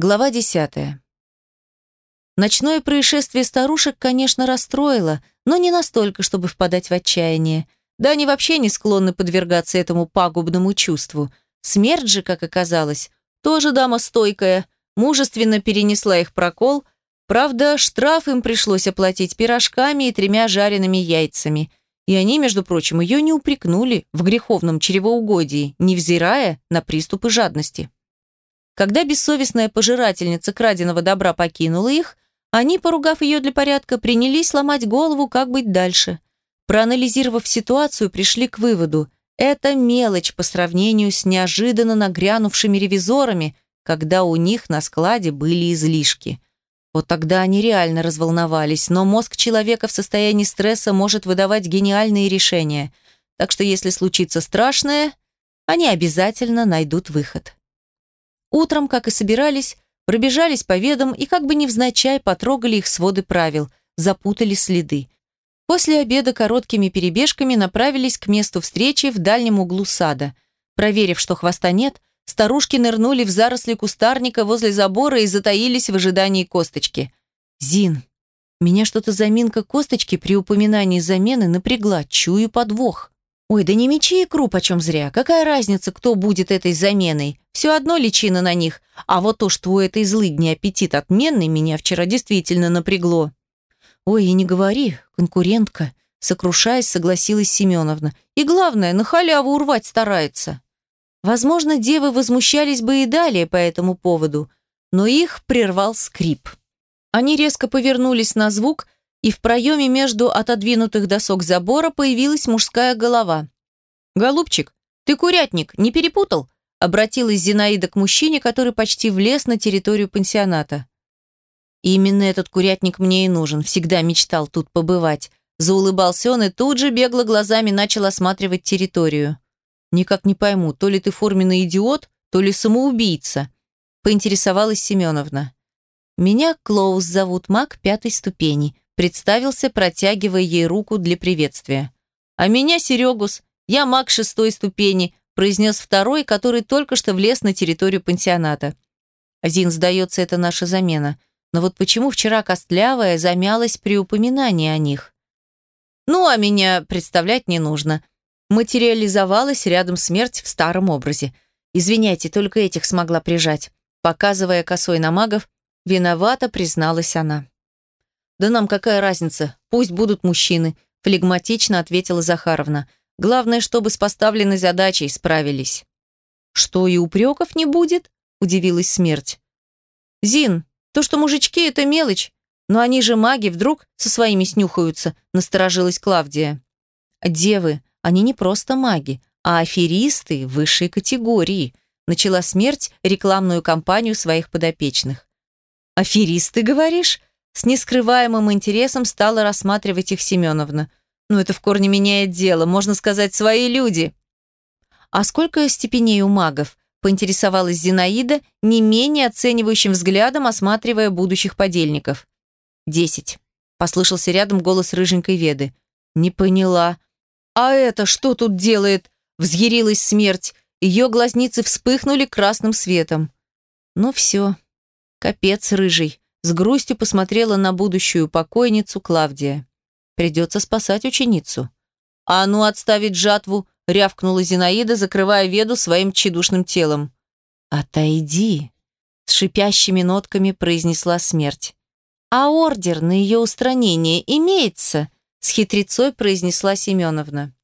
Глава десятая. Ночное происшествие старушек, конечно, расстроило, но не настолько, чтобы впадать в отчаяние. Да они вообще не склонны подвергаться этому пагубному чувству. Смерть же, как оказалось, тоже дама стойкая, мужественно перенесла их прокол. Правда, штраф им пришлось оплатить пирожками и тремя жареными яйцами. И они, между прочим, ее не упрекнули в греховном чревоугодии, невзирая на приступы жадности. Когда бессовестная пожирательница краденого добра покинула их, они, поругав ее для порядка, принялись ломать голову, как быть дальше. Проанализировав ситуацию, пришли к выводу – это мелочь по сравнению с неожиданно нагрянувшими ревизорами, когда у них на складе были излишки. Вот тогда они реально разволновались, но мозг человека в состоянии стресса может выдавать гениальные решения. Так что если случится страшное, они обязательно найдут выход. Утром, как и собирались, пробежались по ведам и как бы невзначай потрогали их своды правил, запутали следы. После обеда короткими перебежками направились к месту встречи в дальнем углу сада. Проверив, что хвоста нет, старушки нырнули в заросли кустарника возле забора и затаились в ожидании косточки. «Зин, меня что-то заминка косточки при упоминании замены напрягла, чую подвох». «Ой, да не мечи икру почем зря. Какая разница, кто будет этой заменой? Все одно личина на них. А вот то, что у этой злыдни аппетит отменный, меня вчера действительно напрягло». «Ой, и не говори, конкурентка», — сокрушаясь, согласилась Семеновна. «И главное, на халяву урвать старается». Возможно, девы возмущались бы и далее по этому поводу, но их прервал скрип. Они резко повернулись на звук — и в проеме между отодвинутых досок забора появилась мужская голова. «Голубчик, ты курятник, не перепутал?» Обратилась Зинаида к мужчине, который почти влез на территорию пансионата. «Именно этот курятник мне и нужен, всегда мечтал тут побывать». Заулыбался он и тут же бегло глазами начал осматривать территорию. «Никак не пойму, то ли ты форменный идиот, то ли самоубийца», поинтересовалась Семеновна. «Меня Клоус зовут, маг пятой ступени», представился, протягивая ей руку для приветствия. «А меня Серегус, я маг шестой ступени», произнес второй, который только что влез на территорию пансионата. «Зин, сдается, это наша замена. Но вот почему вчера Костлявая замялась при упоминании о них?» «Ну, а меня представлять не нужно», материализовалась рядом смерть в старом образе. «Извиняйте, только этих смогла прижать». Показывая косой на магов, виновата призналась она. «Да нам какая разница? Пусть будут мужчины», – флегматично ответила Захаровна. «Главное, чтобы с поставленной задачей справились». «Что, и упреков не будет?» – удивилась смерть. «Зин, то, что мужички – это мелочь, но они же маги, вдруг со своими снюхаются», – насторожилась Клавдия. «Девы, они не просто маги, а аферисты высшей категории», – начала смерть рекламную кампанию своих подопечных. «Аферисты, говоришь?» С нескрываемым интересом стала рассматривать их Семеновна. «Ну, это в корне меняет дело, можно сказать, свои люди». «А сколько степеней у магов?» – поинтересовалась Зинаида, не менее оценивающим взглядом осматривая будущих подельников. «Десять», – послышался рядом голос рыженькой Веды. «Не поняла». «А это что тут делает?» – взъярилась смерть. Ее глазницы вспыхнули красным светом. «Ну все, капец рыжий», с грустью посмотрела на будущую покойницу Клавдия. Придется спасать ученицу. «А ну отставить жатву!» — рявкнула Зинаида, закрывая Веду своим тщедушным телом. «Отойди!» — с шипящими нотками произнесла смерть. «А ордер на ее устранение имеется?» — с хитрецой произнесла Семеновна.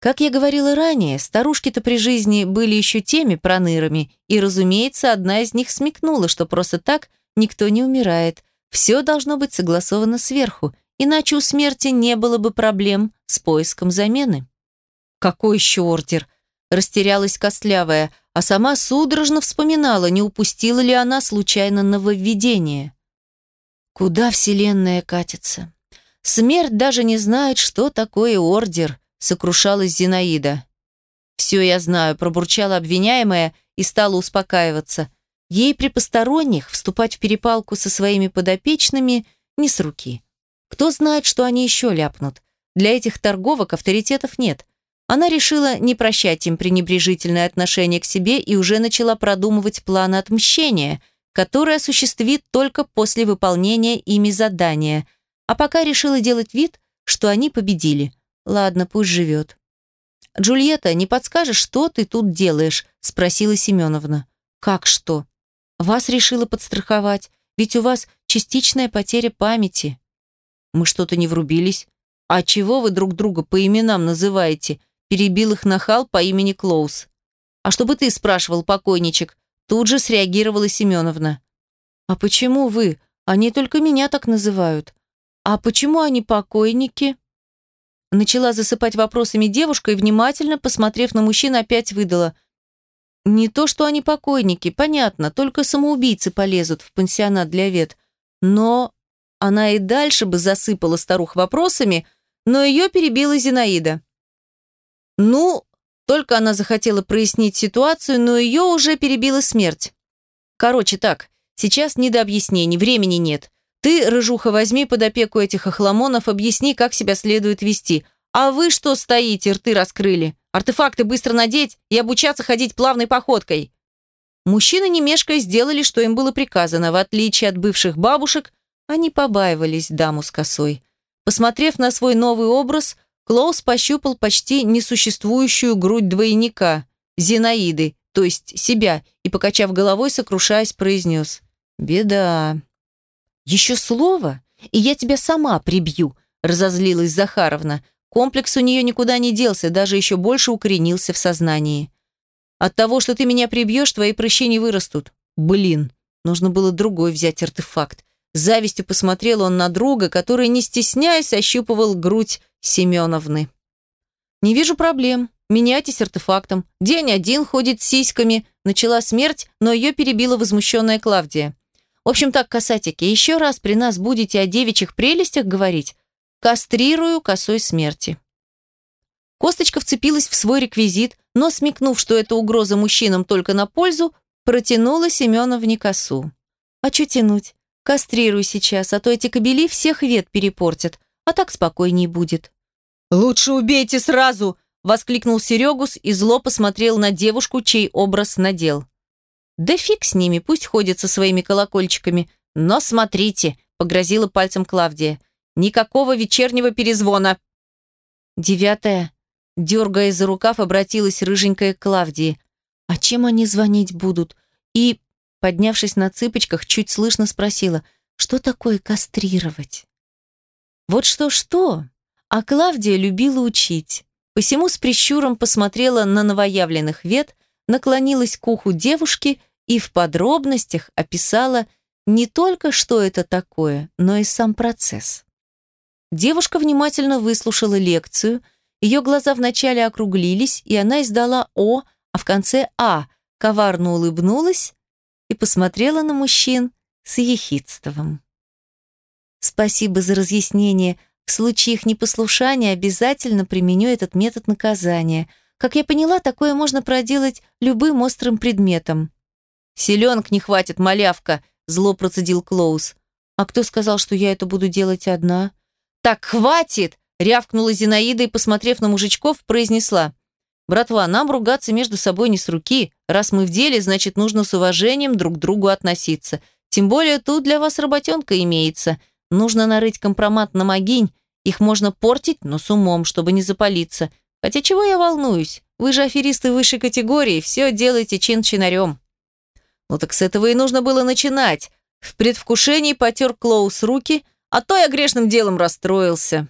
Как я говорила ранее, старушки-то при жизни были еще теми пронырами, и, разумеется, одна из них смекнула, что просто так Никто не умирает. Все должно быть согласовано сверху, иначе у смерти не было бы проблем с поиском замены. «Какой еще ордер?» Растерялась Костлявая, а сама судорожно вспоминала, не упустила ли она случайно нововведение. Куда Вселенная катится? Смерть даже не знает, что такое ордер, сокрушалась Зинаида. «Все я знаю», – пробурчала обвиняемая и стала успокаиваться. Ей при посторонних вступать в перепалку со своими подопечными не с руки. Кто знает, что они еще ляпнут. Для этих торговок авторитетов нет. Она решила не прощать им пренебрежительное отношение к себе и уже начала продумывать планы отмщения, который осуществит только после выполнения ими задания, а пока решила делать вид, что они победили. Ладно, пусть живет. «Джульетта, не подскажешь, что ты тут делаешь?» – спросила Семеновна. «Как что?» «Вас решила подстраховать, ведь у вас частичная потеря памяти». «Мы что-то не врубились. А чего вы друг друга по именам называете?» Перебил их нахал по имени Клоус. «А чтобы ты спрашивал, покойничек?» Тут же среагировала Семеновна. «А почему вы? Они только меня так называют. А почему они покойники?» Начала засыпать вопросами девушка и, внимательно посмотрев на мужчин, опять выдала. «Не то, что они покойники, понятно, только самоубийцы полезут в пансионат для вет. Но она и дальше бы засыпала старух вопросами, но ее перебила Зинаида. Ну, только она захотела прояснить ситуацию, но ее уже перебила смерть. Короче, так, сейчас не до объяснений, времени нет. Ты, рыжуха, возьми под опеку этих охламонов, объясни, как себя следует вести. А вы что стоите, рты раскрыли? Артефакты быстро надеть и обучаться ходить плавной походкой. Мужчины, не сделали, что им было приказано. В отличие от бывших бабушек, они побаивались даму с косой. Посмотрев на свой новый образ, Клоус пощупал почти несуществующую грудь двойника, Зинаиды, то есть себя, и, покачав головой, сокрушаясь, произнес «Беда». «Еще слово, и я тебя сама прибью», – разозлилась Захаровна. Комплекс у нее никуда не делся, даже еще больше укоренился в сознании. «От того, что ты меня прибьешь, твои прыщи не вырастут». «Блин, нужно было другой взять артефакт». Завистью посмотрел он на друга, который, не стесняясь, ощупывал грудь Семеновны. «Не вижу проблем. Меняйтесь артефактом. День один ходит с сиськами». Начала смерть, но ее перебила возмущенная Клавдия. В общем так, касатики, еще раз при нас будете о девичьих прелестях говорить, кастрирую косой смерти. Косточка вцепилась в свой реквизит, но, смекнув, что это угроза мужчинам только на пользу, протянула Семеновне косу. А что тянуть? Кастрируй сейчас, а то эти кобели всех вет перепортят, а так спокойней будет. «Лучше убейте сразу!» – воскликнул Серегус и зло посмотрел на девушку, чей образ надел. Да фиг с ними, пусть ходят со своими колокольчиками. Но смотрите, погрозила пальцем Клавдия. Никакого вечернего перезвона. Девятая. Дергая за рукав, обратилась рыженькая к Клавдии. А чем они звонить будут? И, поднявшись на цыпочках, чуть слышно спросила, что такое кастрировать? Вот что-что, а Клавдия любила учить. Посему с прищуром посмотрела на новоявленных вет, наклонилась к уху девушки и в подробностях описала не только, что это такое, но и сам процесс. Девушка внимательно выслушала лекцию, ее глаза вначале округлились, и она издала «О», а в конце «А», коварно улыбнулась и посмотрела на мужчин с ехидством. «Спасибо за разъяснение. В случае их непослушания обязательно применю этот метод наказания», как я поняла, такое можно проделать любым острым предметом. «Селенок не хватит, малявка», – зло процедил Клоус. «А кто сказал, что я это буду делать одна?» «Так хватит!» – рявкнула Зинаида и, посмотрев на мужичков, произнесла. «Братва, нам ругаться между собой не с руки. Раз мы в деле, значит, нужно с уважением друг к другу относиться. Тем более тут для вас работенка имеется. Нужно нарыть компромат на могинь. Их можно портить, но с умом, чтобы не запалиться. Хотя чего я волнуюсь? Вы же аферисты высшей категории, все делаете чин-чинарем. Ну так с этого и нужно было начинать. В предвкушении потер Клоус руки, а то я грешным делом расстроился.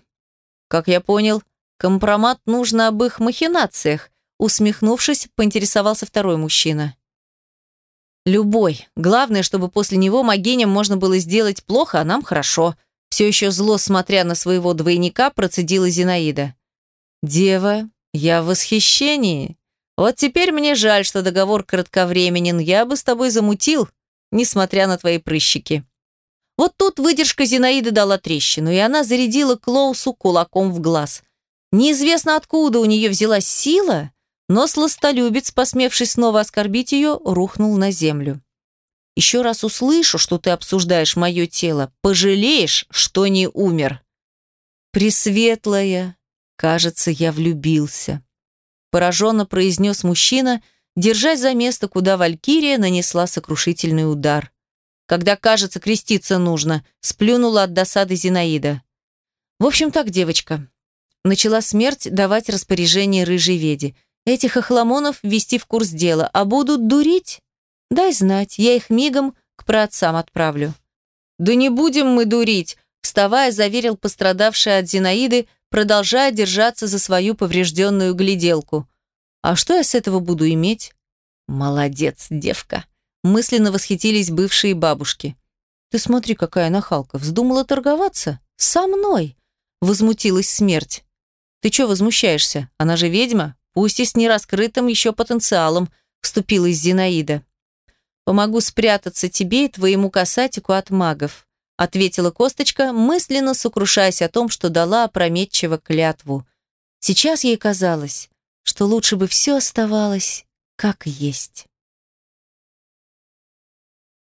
Как я понял, компромат нужно об их махинациях. Усмехнувшись, поинтересовался второй мужчина. Любой. Главное, чтобы после него могиням можно было сделать плохо, а нам хорошо. Все еще зло, смотря на своего двойника, процедила Зинаида. «Дева, я в восхищении. Вот теперь мне жаль, что договор кратковременен. Я бы с тобой замутил, несмотря на твои прыщики». Вот тут выдержка Зинаиды дала трещину, и она зарядила Клоусу кулаком в глаз. Неизвестно, откуда у нее взялась сила, но сластолюбец, посмевшись снова оскорбить ее, рухнул на землю. «Еще раз услышу, что ты обсуждаешь мое тело, пожалеешь, что не умер». «Пресветлая, «Кажется, я влюбился», – пораженно произнес мужчина, держась за место, куда Валькирия нанесла сокрушительный удар. когда, кажется, креститься нужно», сплюнула от досады Зинаида. «В общем так, девочка». Начала смерть давать распоряжение рыжей веде. «Этих охламонов ввести в курс дела, а будут дурить? Дай знать, я их мигом к праотцам отправлю». «Да не будем мы дурить», вставая, заверил пострадавший от Зинаиды, продолжая держаться за свою поврежденную гляделку. «А что я с этого буду иметь?» «Молодец, девка!» Мысленно восхитились бывшие бабушки. «Ты смотри, какая нахалка! Вздумала торговаться? Со мной!» Возмутилась смерть. «Ты чё возмущаешься? Она же ведьма, пусть и с нераскрытым еще потенциалом», вступилась Зинаида. «Помогу спрятаться тебе и твоему касатику от магов», ответила Косточка, мысленно сокрушаясь о том, что дала опрометчиво клятву. Сейчас ей казалось, что лучше бы все оставалось как есть.